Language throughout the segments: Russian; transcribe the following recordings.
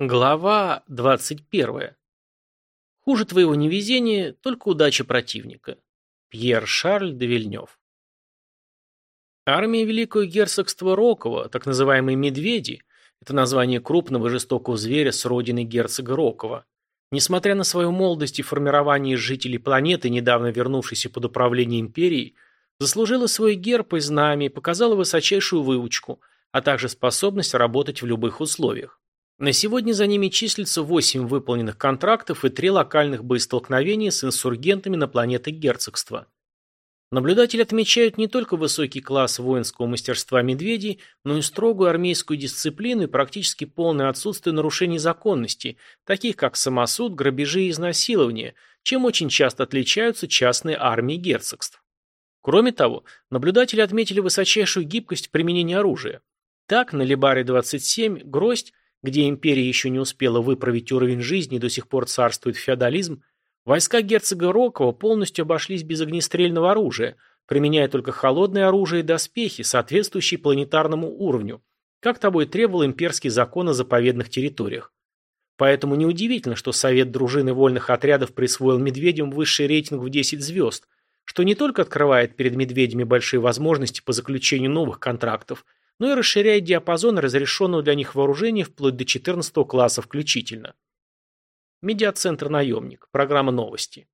Глава 21. Хуже твоего невезения, только удача противника. Пьер Шарль де Вильнёв. Армия Великого Герцогства Рокова, так называемые «медведи», это название крупного жестокого зверя с родины герцога Рокова. Несмотря на свою молодость и формирование жителей планеты, недавно вернувшейся под управление империей, заслужила свой герб и знамя и показала высочайшую выучку, а также способность работать в любых условиях. На сегодня за ними числится 8 выполненных контрактов и 3 локальных боестолкновения с инсургентами на планетах герцогства. Наблюдатели отмечают не только высокий класс воинского мастерства медведей, но и строгую армейскую дисциплину и практически полное отсутствие нарушений законности, таких как самосуд, грабежи и изнасилования, чем очень часто отличаются частные армии герцогств. Кроме того, наблюдатели отметили высочайшую гибкость в применении оружия. Так, на Либаре-27 гроздь где империя еще не успела выправить уровень жизни и до сих пор царствует феодализм, войска герцога Рокова полностью обошлись без огнестрельного оружия, применяя только холодное оружие и доспехи, соответствующие планетарному уровню, как того и требовал имперский закон о заповедных территориях. Поэтому неудивительно, что Совет дружины вольных отрядов присвоил медведям высший рейтинг в 10 звезд, что не только открывает перед медведями большие возможности по заключению новых контрактов, но и расширяет диапазон разрешенного для них вооружения вплоть до 14 класса включительно. Медиацентр «Наемник». Программа новости.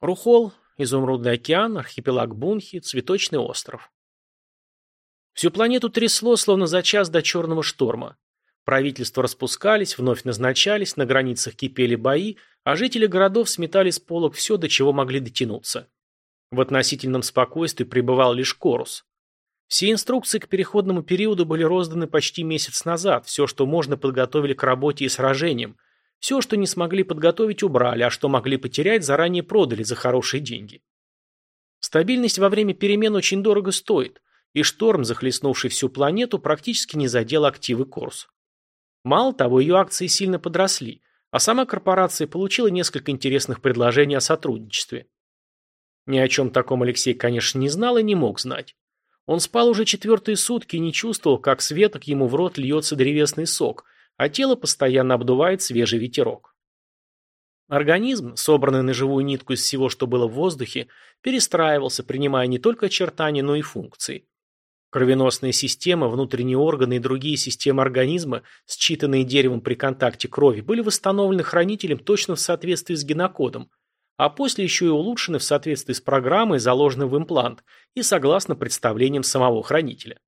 Рухол, Изумрудный океан, архипелаг Бунхи, Цветочный остров. Всю планету трясло, словно за час до черного шторма. Правительства распускались, вновь назначались, на границах кипели бои, а жители городов сметали с полок все, до чего могли дотянуться. В относительном спокойствии пребывал лишь Корус. Все инструкции к переходному периоду были розданы почти месяц назад, все, что можно, подготовили к работе и сражениям, все, что не смогли подготовить, убрали, а что могли потерять, заранее продали за хорошие деньги. Стабильность во время перемен очень дорого стоит, и шторм, захлестнувший всю планету, практически не задел активы Корс. Мало того, ее акции сильно подросли, а сама корпорация получила несколько интересных предложений о сотрудничестве. Ни о чем таком Алексей, конечно, не знал и не мог знать. Он спал уже четвертые сутки и не чувствовал, как с веток ему в рот льется древесный сок, а тело постоянно обдувает свежий ветерок. Организм, собранный на живую нитку из всего, что было в воздухе, перестраивался, принимая не только очертания, но и функции. Кровеносная система, внутренние органы и другие системы организма, считанные деревом при контакте крови, были восстановлены хранителем точно в соответствии с генокодом – а после еще и улучшены в соответствии с программой, заложенной в имплант, и согласно представлениям самого хранителя.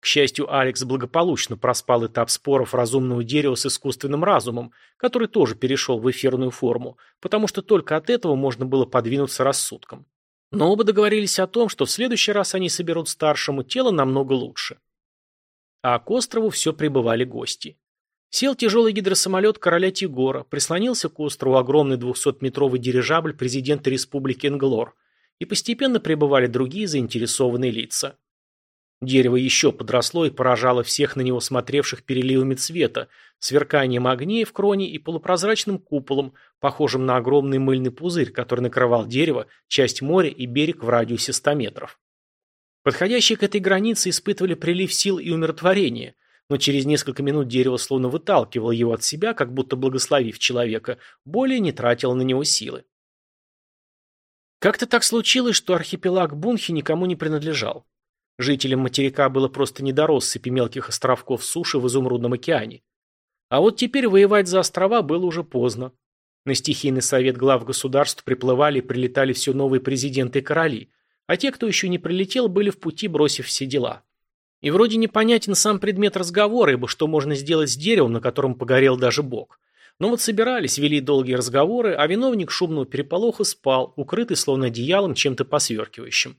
К счастью, Алекс благополучно проспал этап споров разумного дерева с искусственным разумом, который тоже перешел в эфирную форму, потому что только от этого можно было подвинуться рассудком. Но оба договорились о том, что в следующий раз они соберут старшему тело намного лучше. А к острову все прибывали гости. Сел тяжелый гидросамолет короля Тигора, прислонился к острову огромный 200-метровый дирижабль президента республики Энглор, и постепенно прибывали другие заинтересованные лица. Дерево еще подросло и поражало всех на него смотревших переливами цвета, сверканием огней в кроне и полупрозрачным куполом, похожим на огромный мыльный пузырь, который накрывал дерево, часть моря и берег в радиусе 100 метров. Подходящие к этой границе испытывали прилив сил и умиротворения – но через несколько минут дерево словно выталкивало его от себя, как будто благословив человека, более не тратило на него силы. Как-то так случилось, что архипелаг Бунхи никому не принадлежал. Жителям материка было просто не до россыпи мелких островков суши в Изумрудном океане. А вот теперь воевать за острова было уже поздно. На стихийный совет глав государств приплывали и прилетали все новые президенты и короли, а те, кто еще не прилетел, были в пути, бросив все дела. И вроде непонятен сам предмет разговора, ибо что можно сделать с деревом, на котором погорел даже бог. Но вот собирались, вели долгие разговоры, а виновник шумного переполоха спал, укрытый словно одеялом чем-то посверкивающим.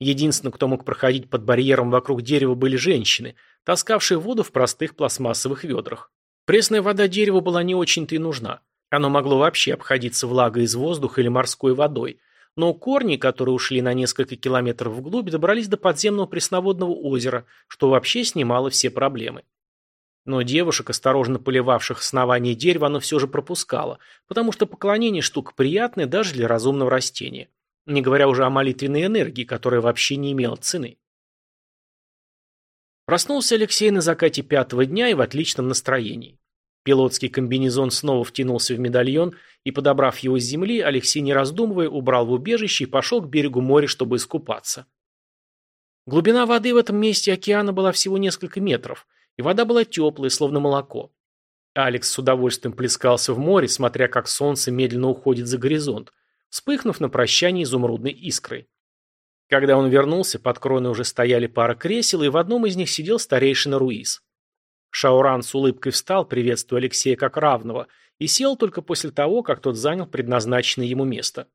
Единственным, кто мог проходить под барьером вокруг дерева, были женщины, таскавшие воду в простых пластмассовых ведрах. Пресная вода дереву была не очень-то и нужна. Оно могло вообще обходиться влагой из воздуха или морской водой, но корни, которые ушли на несколько километров вглубь, добрались до подземного пресноводного озера, что вообще снимало все проблемы. Но девушек, осторожно поливавших основание дерева, оно все же пропускало, потому что поклонение штука приятная даже для разумного растения. Не говоря уже о молитвенной энергии, которая вообще не имела цены. Проснулся Алексей на закате пятого дня и в отличном настроении. Пилотский комбинезон снова втянулся в медальон, и, подобрав его с земли, Алексей, не раздумывая, убрал в убежище и пошел к берегу моря, чтобы искупаться. Глубина воды в этом месте океана была всего несколько метров, и вода была теплая, словно молоко. Алекс с удовольствием плескался в море, смотря как солнце медленно уходит за горизонт, вспыхнув на прощание изумрудной искрой. Когда он вернулся, под кроной уже стояли пара кресел, и в одном из них сидел старейшина Руис. Шауран с улыбкой встал, приветствуя Алексея как равного, и сел только после того, как тот занял предназначенное ему место.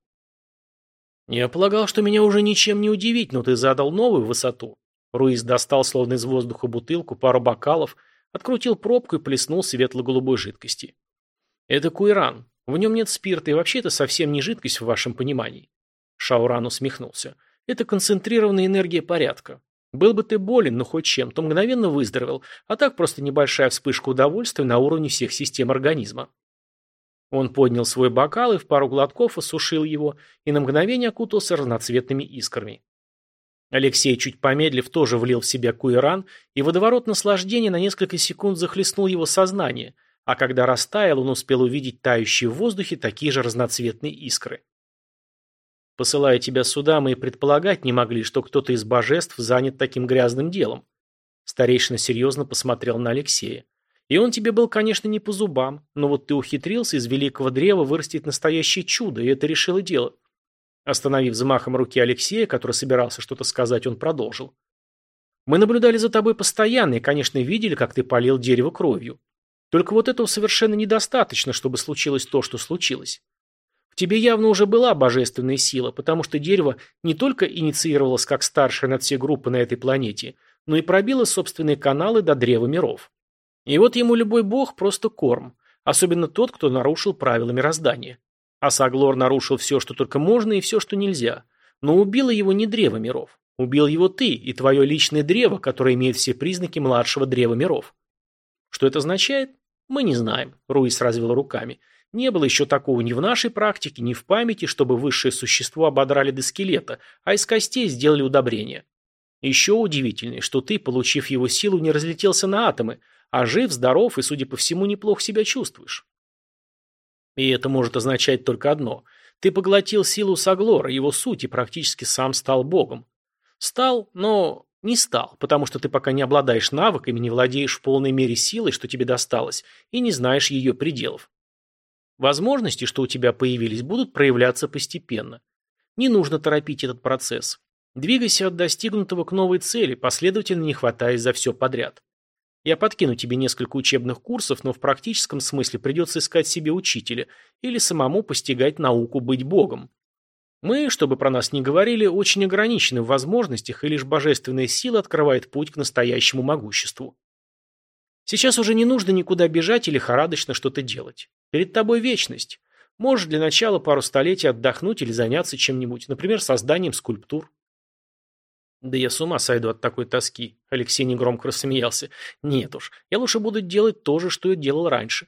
«Я полагал, что меня уже ничем не удивить, но ты задал новую высоту». Руис достал словно из воздуха бутылку, пару бокалов, открутил пробку и плеснул светло-голубой жидкости. «Это куиран. В нем нет спирта, и вообще это совсем не жидкость в вашем понимании». Шауран усмехнулся. Это концентрированная энергия порядка. Был бы ты болен, но хоть чем, то мгновенно выздоровел, а так просто небольшая вспышка удовольствия на уровне всех систем организма. Он поднял свой бокал и в пару глотков осушил его, и на мгновение окутался разноцветными искрами. Алексей, чуть помедлив, тоже влил в себя куиран, и водоворот наслаждения на несколько секунд захлестнул его сознание, а когда растаял, он успел увидеть тающие в воздухе такие же разноцветные искры. Посылая тебя сюда, мы и предполагать не могли, что кто-то из божеств занят таким грязным делом. Старейшина серьезно посмотрел на Алексея. И он тебе был, конечно, не по зубам, но вот ты ухитрился из великого древа вырастить настоящее чудо, и это решило дело. Остановив взмахом руки Алексея, который собирался что-то сказать, он продолжил. Мы наблюдали за тобой постоянно и, конечно, видели, как ты полил дерево кровью. Только вот этого совершенно недостаточно, чтобы случилось то, что случилось. В тебе явно уже была божественная сила, потому что дерево не только инициировалось как старшее над все группы на этой планете, но и пробило собственные каналы до древа миров. И вот ему любой бог просто корм, особенно тот, кто нарушил правила мироздания. А Саглор нарушил все, что только можно, и все, что нельзя. Но убило его не древо миров. Убил его ты и твое личное древо, которое имеет все признаки младшего древа миров. Что это означает? Мы не знаем, Руис развел руками. Не было еще такого ни в нашей практике, ни в памяти, чтобы высшее существо ободрали до скелета, а из костей сделали удобрение. Еще удивительнее, что ты, получив его силу, не разлетелся на атомы, а жив, здоров и, судя по всему, неплохо себя чувствуешь. И это может означать только одно. Ты поглотил силу Саглора, его суть, и практически сам стал богом. Стал, но не стал, потому что ты пока не обладаешь навыками, не владеешь в полной мере силой, что тебе досталось, и не знаешь ее пределов. Возможности, что у тебя появились, будут проявляться постепенно. Не нужно торопить этот процесс. Двигайся от достигнутого к новой цели, последовательно не хватаясь за все подряд. Я подкину тебе несколько учебных курсов, но в практическом смысле придется искать себе учителя или самому постигать науку быть богом. Мы, чтобы про нас не говорили, очень ограничены в возможностях, и лишь божественная сила открывает путь к настоящему могуществу. Сейчас уже не нужно никуда бежать или лихорадочно что-то делать. Перед тобой вечность. Можешь для начала пару столетий отдохнуть или заняться чем-нибудь, например, созданием скульптур. Да я с ума сойду от такой тоски. Алексей негромко рассмеялся. Нет уж, я лучше буду делать то же, что я делал раньше.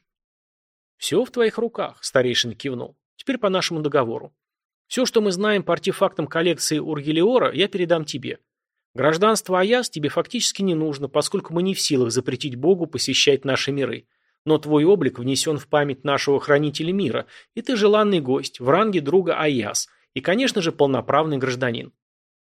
Все в твоих руках, старейшин кивнул. Теперь по нашему договору. Все, что мы знаем по артефактам коллекции Ургелиора, я передам тебе. Гражданство Аяс тебе фактически не нужно, поскольку мы не в силах запретить Богу посещать наши миры. Но твой облик внесен в память нашего хранителя мира, и ты желанный гость, в ранге друга Аяс, и, конечно же, полноправный гражданин.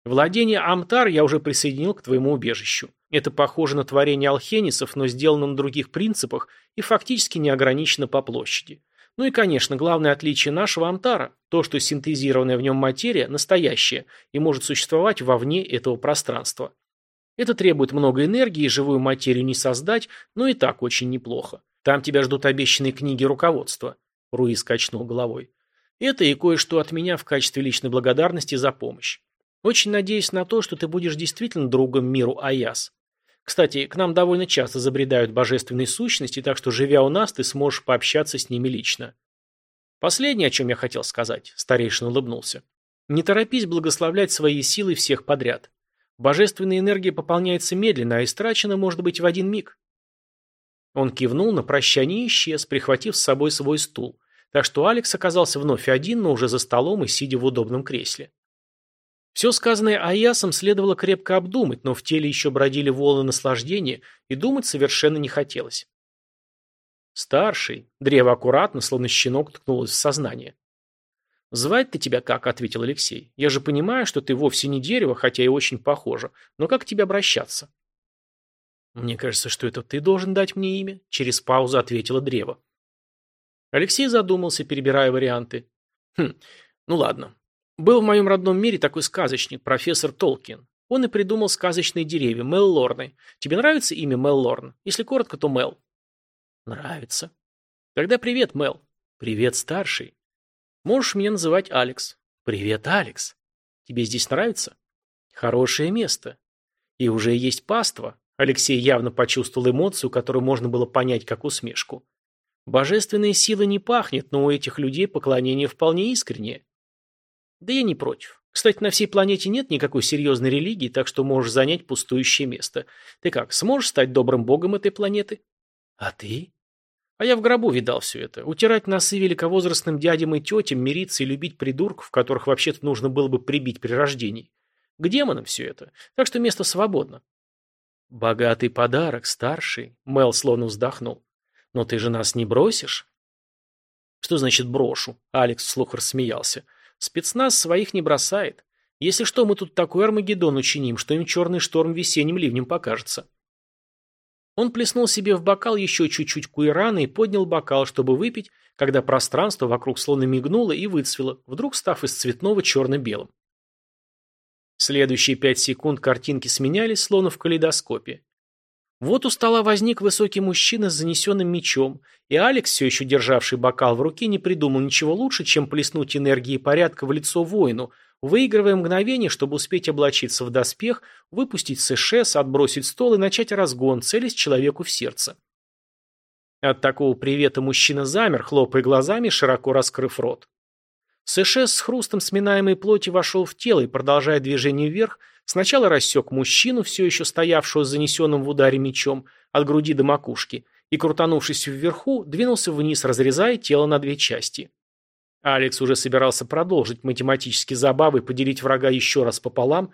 Владение Амтар я уже присоединил к твоему убежищу. Это похоже на творение алхенисов, но сделано на других принципах и фактически не ограничено по площади. Ну и, конечно, главное отличие нашего Амтара – то, что синтезированная в нем материя настоящая и может существовать вовне этого пространства. Это требует много энергии, живую материю не создать, но и так очень неплохо. Там тебя ждут обещанные книги руководства. Руис качнул головой. Это и кое-что от меня в качестве личной благодарности за помощь. Очень надеюсь на то, что ты будешь действительно другом миру Аяс. Кстати, к нам довольно часто забредают божественные сущности, так что, живя у нас, ты сможешь пообщаться с ними лично. Последнее, о чем я хотел сказать, старейшина улыбнулся. Не торопись благословлять свои силы всех подряд. Божественная энергия пополняется медленно, а истрачена может быть в один миг. Он кивнул на прощание и исчез, прихватив с собой свой стул. Так что Алекс оказался вновь один, но уже за столом и сидя в удобном кресле. Все сказанное Аясом следовало крепко обдумать, но в теле еще бродили волны наслаждения, и думать совершенно не хотелось. «Старший», — древо аккуратно, словно щенок, ткнулось в сознание. «Звать-то тебя как?» — ответил Алексей. «Я же понимаю, что ты вовсе не дерево, хотя и очень похоже. Но как к тебе обращаться?» «Мне кажется, что это ты должен дать мне имя», — через паузу ответила древо. Алексей задумался, перебирая варианты. «Хм, ну ладно. Был в моем родном мире такой сказочник, профессор Толкин. Он и придумал сказочные деревья, Меллорны. Тебе нравится имя Меллорн? Если коротко, то Мел». «Нравится». «Тогда привет, Мел». «Привет, старший». Можешь меня называть Алекс. Привет, Алекс. Тебе здесь нравится? Хорошее место. И уже есть паства. Алексей явно почувствовал эмоцию, которую можно было понять как усмешку. Божественная сила не пахнет, но у этих людей поклонение вполне искреннее. Да я не против. Кстати, на всей планете нет никакой серьезной религии, так что можешь занять пустующее место. Ты как, сможешь стать добрым богом этой планеты? А ты? А я в гробу видал все это. Утирать носы великовозрастным дядям и тетям, мириться и любить придурков, которых вообще-то нужно было бы прибить при рождении. К демонам все это. Так что место свободно. Богатый подарок, старший. Мел словно вздохнул. Но ты же нас не бросишь? Что значит брошу? Алекс вслух рассмеялся. Спецназ своих не бросает. Если что, мы тут такой Армагеддон учиним, что им черный шторм весенним ливнем покажется. Он плеснул себе в бокал еще чуть-чуть куирана и поднял бокал, чтобы выпить, когда пространство вокруг словно мигнуло и выцвело, вдруг став из цветного черно-белым. Следующие пять секунд картинки сменялись, словно в калейдоскопе. Вот у стола возник высокий мужчина с занесенным мечом, и Алекс, все еще державший бокал в руке, не придумал ничего лучше, чем плеснуть энергии порядка в лицо воину, выигрывая мгновение, чтобы успеть облачиться в доспех, выпустить сэшес, отбросить стол и начать разгон, целясь человеку в сердце. От такого привета мужчина замер, хлопая глазами, широко раскрыв рот. Сэшес с хрустом сминаемой плоти вошел в тело и, продолжая движение вверх, сначала рассек мужчину, все еще стоявшего с занесенным в ударе мечом, от груди до макушки, и, крутанувшись вверху, двинулся вниз, разрезая тело на две части. Алекс уже собирался продолжить математические забавы и поделить врага еще раз пополам,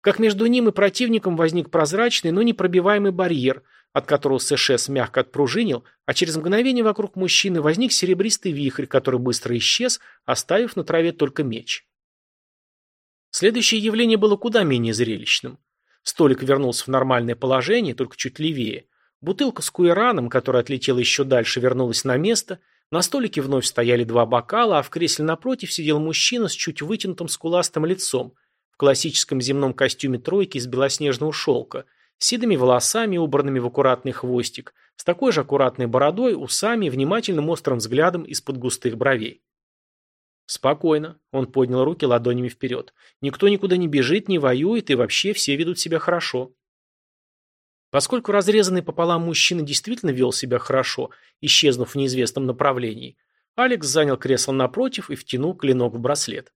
как между ним и противником возник прозрачный, но непробиваемый барьер, от которого Сэшес мягко отпружинил, а через мгновение вокруг мужчины возник серебристый вихрь, который быстро исчез, оставив на траве только меч. Следующее явление было куда менее зрелищным. Столик вернулся в нормальное положение, только чуть левее. Бутылка с куэраном, которая отлетела еще дальше, вернулась на место – на столике вновь стояли два бокала, а в кресле напротив сидел мужчина с чуть вытянутым скуластым лицом, в классическом земном костюме тройки из белоснежного шелка, с седыми волосами, убранными в аккуратный хвостик, с такой же аккуратной бородой, усами и внимательным острым взглядом из-под густых бровей. «Спокойно», — он поднял руки ладонями вперед. «Никто никуда не бежит, не воюет, и вообще все ведут себя хорошо. Поскольку разрезанный пополам мужчина действительно вел себя хорошо, исчезнув в неизвестном направлении, Алекс занял кресло напротив и втянул клинок в браслет.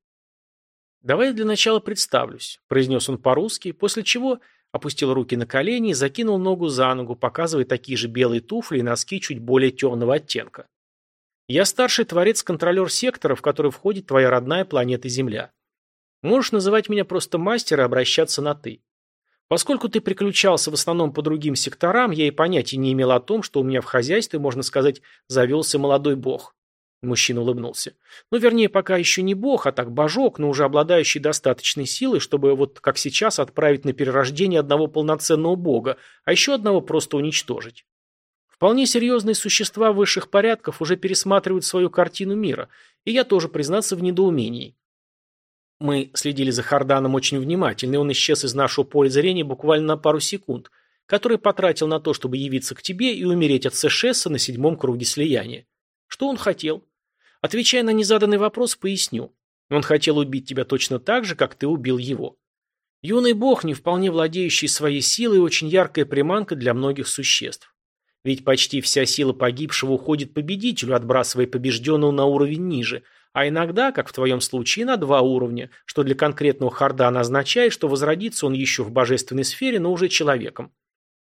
«Давай я для начала представлюсь», – произнес он по-русски, после чего опустил руки на колени и закинул ногу за ногу, показывая такие же белые туфли и носки чуть более темного оттенка. «Я старший творец-контролер сектора, в который входит твоя родная планета Земля. Можешь называть меня просто мастер и обращаться на «ты». Поскольку ты приключался в основном по другим секторам, я и понятия не имел о том, что у меня в хозяйстве, можно сказать, завелся молодой бог. Мужчина улыбнулся. Ну, вернее, пока еще не бог, а так божок, но уже обладающий достаточной силой, чтобы вот как сейчас отправить на перерождение одного полноценного бога, а еще одного просто уничтожить. Вполне серьезные существа высших порядков уже пересматривают свою картину мира, и я тоже, признаться, в недоумении. Мы следили за Харданом очень внимательно, и он исчез из нашего поля зрения буквально на пару секунд, который потратил на то, чтобы явиться к тебе и умереть от Сэшесса на седьмом круге слияния. Что он хотел? Отвечая на незаданный вопрос, поясню. Он хотел убить тебя точно так же, как ты убил его. Юный бог, не вполне владеющий своей силой, очень яркая приманка для многих существ. Ведь почти вся сила погибшего уходит победителю, отбрасывая побежденного на уровень ниже – а иногда, как в твоем случае, на два уровня, что для конкретного Хардана означает, что возродится он еще в божественной сфере, но уже человеком.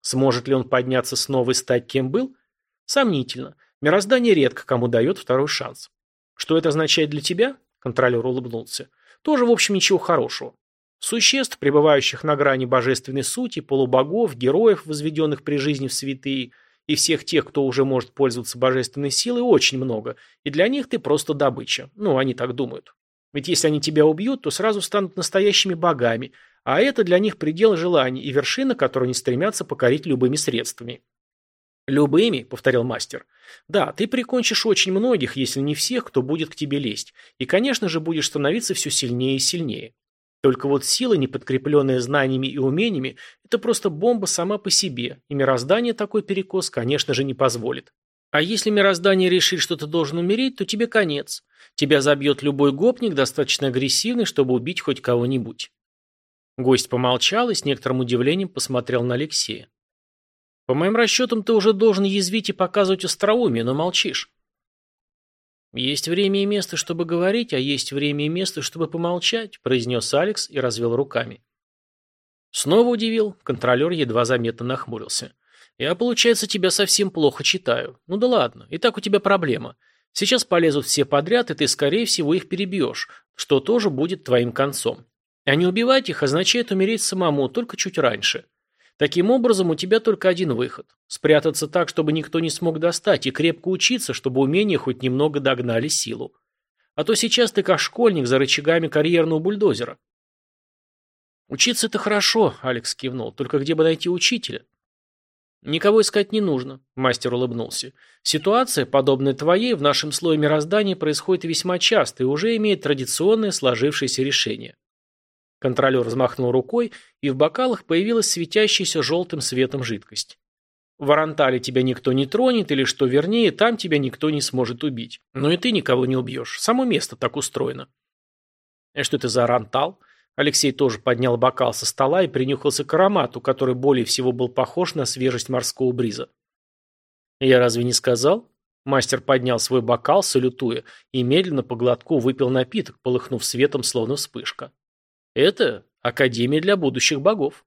Сможет ли он подняться снова и стать кем был? Сомнительно. Мироздание редко кому дает второй шанс. Что это означает для тебя? Контролер улыбнулся. Тоже, в общем, ничего хорошего. Существ, пребывающих на грани божественной сути, полубогов, героев, возведенных при жизни в святые, и всех тех, кто уже может пользоваться божественной силой, очень много, и для них ты просто добыча. Ну, они так думают. Ведь если они тебя убьют, то сразу станут настоящими богами, а это для них предел желаний и вершина, которую они стремятся покорить любыми средствами. «Любыми», — повторил мастер. «Да, ты прикончишь очень многих, если не всех, кто будет к тебе лезть. И, конечно же, будешь становиться все сильнее и сильнее. Только вот сила, не подкрепленная знаниями и умениями, это просто бомба сама по себе, и мироздание такой перекос, конечно же, не позволит. А если мироздание решит, что ты должен умереть, то тебе конец. Тебя забьет любой гопник, достаточно агрессивный, чтобы убить хоть кого-нибудь». Гость помолчал и с некоторым удивлением посмотрел на Алексея. По моим расчетам, ты уже должен язвить и показывать остроумие, но молчишь. Есть время и место, чтобы говорить, а есть время и место, чтобы помолчать, произнес Алекс и развел руками. Снова удивил, контролер едва заметно нахмурился. Я, получается, тебя совсем плохо читаю. Ну да ладно, и так у тебя проблема. Сейчас полезут все подряд, и ты, скорее всего, их перебьешь, что тоже будет твоим концом. А не убивать их означает умереть самому, только чуть раньше. Таким образом, у тебя только один выход – спрятаться так, чтобы никто не смог достать, и крепко учиться, чтобы умения хоть немного догнали силу. А то сейчас ты как школьник за рычагами карьерного бульдозера. «Учиться – это хорошо», – Алекс кивнул. «Только где бы найти учителя?» «Никого искать не нужно», – мастер улыбнулся. «Ситуация, подобная твоей, в нашем слое мироздания происходит весьма часто и уже имеет традиционное сложившееся решение. Контролер взмахнул рукой, и в бокалах появилась светящаяся желтым светом жидкость. В Арантале тебя никто не тронет, или, что вернее, там тебя никто не сможет убить. Но и ты никого не убьешь. Само место так устроено. И что это за Арантал? Алексей тоже поднял бокал со стола и принюхался к аромату, который более всего был похож на свежесть морского бриза. «Я разве не сказал?» Мастер поднял свой бокал, салютуя, и медленно по глотку выпил напиток, полыхнув светом, словно вспышка. Это Академия для будущих богов.